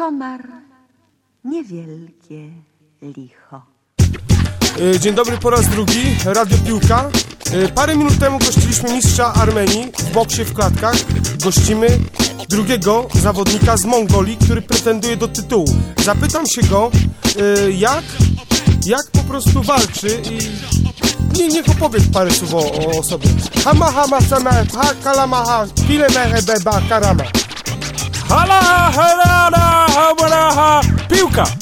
komar, niewielkie licho. E, Dzień dobry po raz drugi, Radio Piłka. E, Parę minut temu gościliśmy mistrza Armenii w boksie w klatkach. Gościmy drugiego zawodnika z Mongolii, który pretenduje do tytułu. Zapytam się go, e, jak, jak po prostu walczy i nie, niech opowie parę słów o, o sobie. Hama hama sama ha kalamaha kile mehe beba karama. Hala, hala, hala, hala, hala, piłka!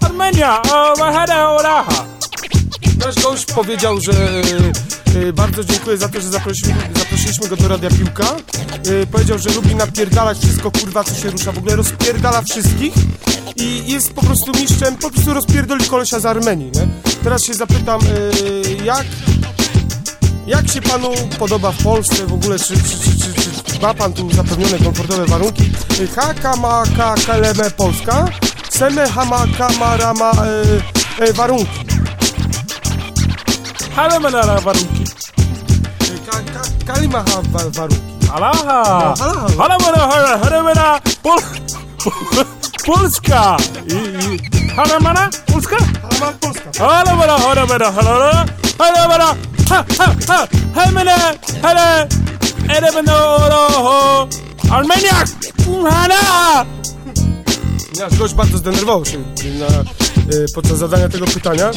Armenia! Nasz gość powiedział, że e, e, bardzo dziękuję za to, że zaprosiliśmy, zaprosiliśmy go do Radia Piłka. E, powiedział, że lubi napierdalać wszystko, kurwa, co się rusza. W ogóle rozpierdala wszystkich i jest po prostu mistrzem, po prostu rozpierdoli kolesia z Armenii, nie? Teraz się zapytam, jak, jak się panu podoba w Polsce w ogóle, czy, czy, czy, czy, czy ma pan tu zapewnione komfortowe warunki? E, Haka ma ka keleme Polska, seme hama kamarama e, e, warunki. Hala, manara, warunki. Ka, ka, kalimaha wa, warunki. Alaha! Hala. Hala, mana, hala, hala, mana, Pol... Polska! I, i... Hala, mana, Polska? Alama Polska. Hala, mana, hala, mana, hala, hala, mana, ha, ha, ha, ha, mana, hala, ere, mana, oro, ho, Armenia! Hala! Nasz bardzo zdenerwował się na, y, podczas zadania tego pytania.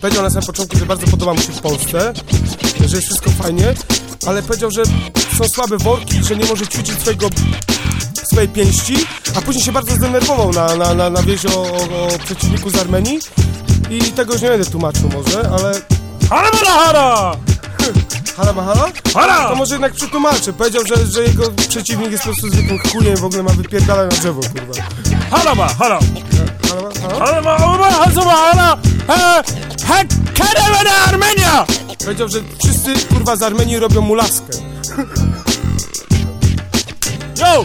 Powiedział na samym początku, że bardzo podoba mu się w Polsce, że jest wszystko fajnie, ale powiedział, że są słabe worki, że nie może ćwiczyć swojego, swojej pięści, a później się bardzo zdenerwował na, na, na, na wieś o, o, o przeciwniku z Armenii i tego już nie będę tłumaczył może, ale Hala, mana, hala! hala ma hala? Hala! To może jednak przetłumaczę. Powiedział, że, że jego przeciwnik jest po prostu zwykłym chujem, w ogóle ma wypierdalać na drzewo, kurwa. Hala, ma, hala! Hala ma hala? Hala, ma, hala, hala, hala, ha, ha, kada, mana, Armenia! Powiedział, że wszyscy kurwa z Armenii robią mu laskę. Yo!